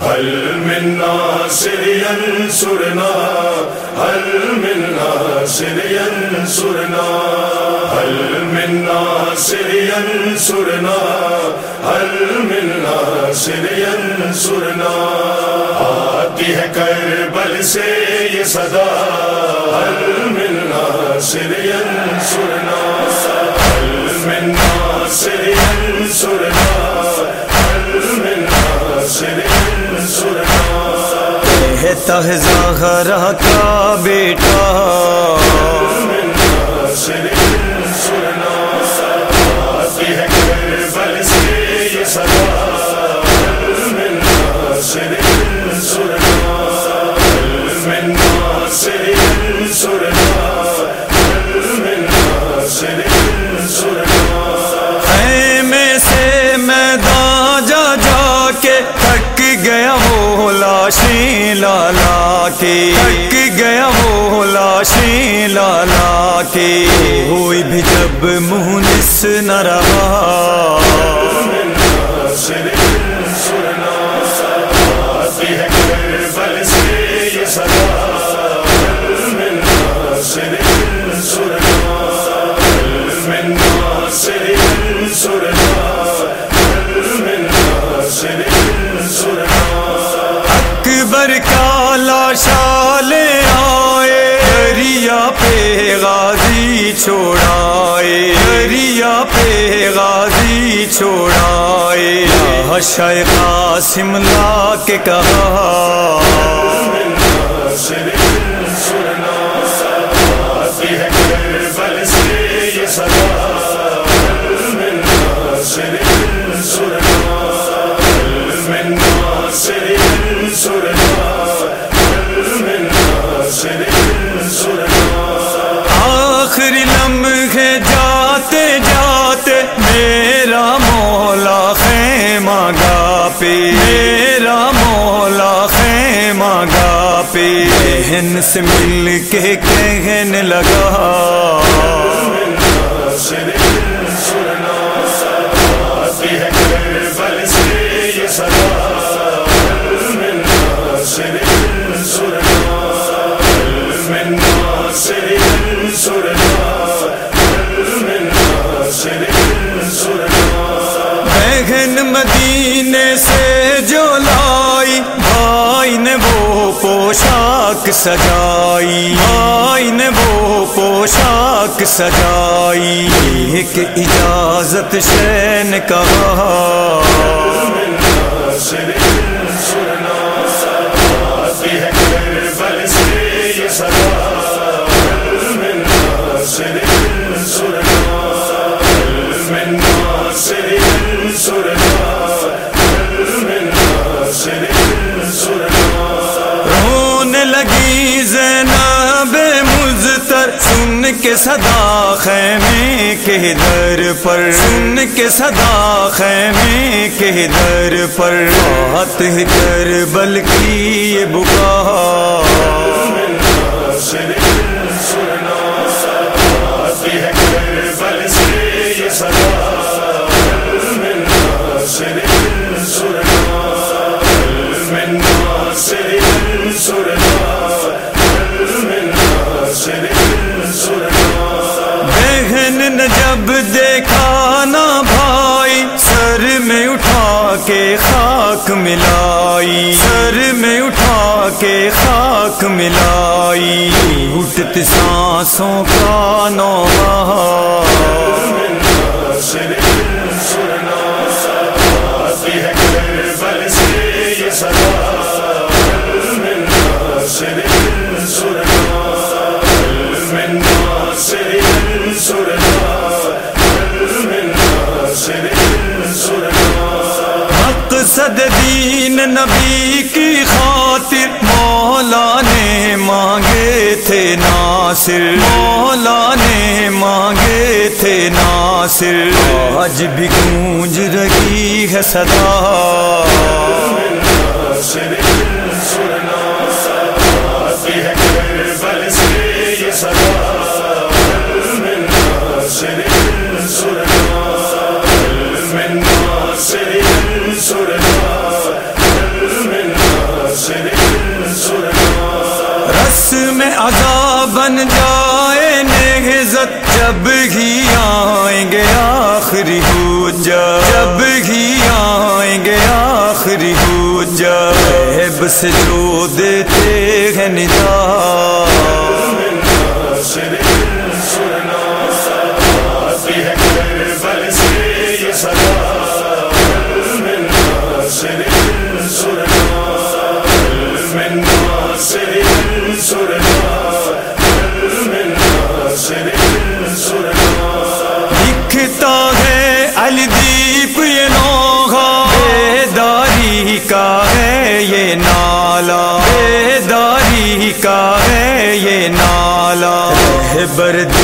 هل من ناصر ينصرنا هل من ناصر ينصرنا هل من ناصر ينصرنا هل من ناصر ينصرنا آتی ہے کربل سے یہ صدا، هل من ناصر ينصرنا ہے تہذا کا بیٹا۔ لاشیں لالا کے تھک گیا وہ لاشیں لالا کے ہوئی بھی جب مونس نہ رہا۔ اکبر کا لاشا لے آئے، دریا پہ غازی چھوڑائے، دریا پہ غازی چھوڑائے۔ شاہ قاسم لا کے کہا لمحے جاتے جاتے میرا مولا خیمہ گا پہ میرا مولا خیمہ گا پہ بہن سے مل کے کہنے لگا۔ من سجائی۔ بھائی وہ پوشاک سجائی۔ ایک اجازت شین کہا سن کے صدا خیمے کے در پر سن کے صدا خیمے کے در پر فاتح کربل کی یہ بکا سے کے خاک ملائی۔ سر میں اٹھا کے خاک ملائی۔ اٹھت سانسوں کا نوبہ نبی کی خاطر مولا نے مانگے تھے ناصر۔ مولا نے مانگے تھے ناصر۔ آج بھی گونج رہی ہے صدا۔ بن جائے نہزت جب ہی آئیں گے آخری حجا جب ہی آئیں گے آخری حجا غیب سے جو دیتے ہیں نجات لکھتا ہے الدیپ یہ نوغا داری کا ہے یہ نالا۔ داری کا ہے یہ نالا۔ برد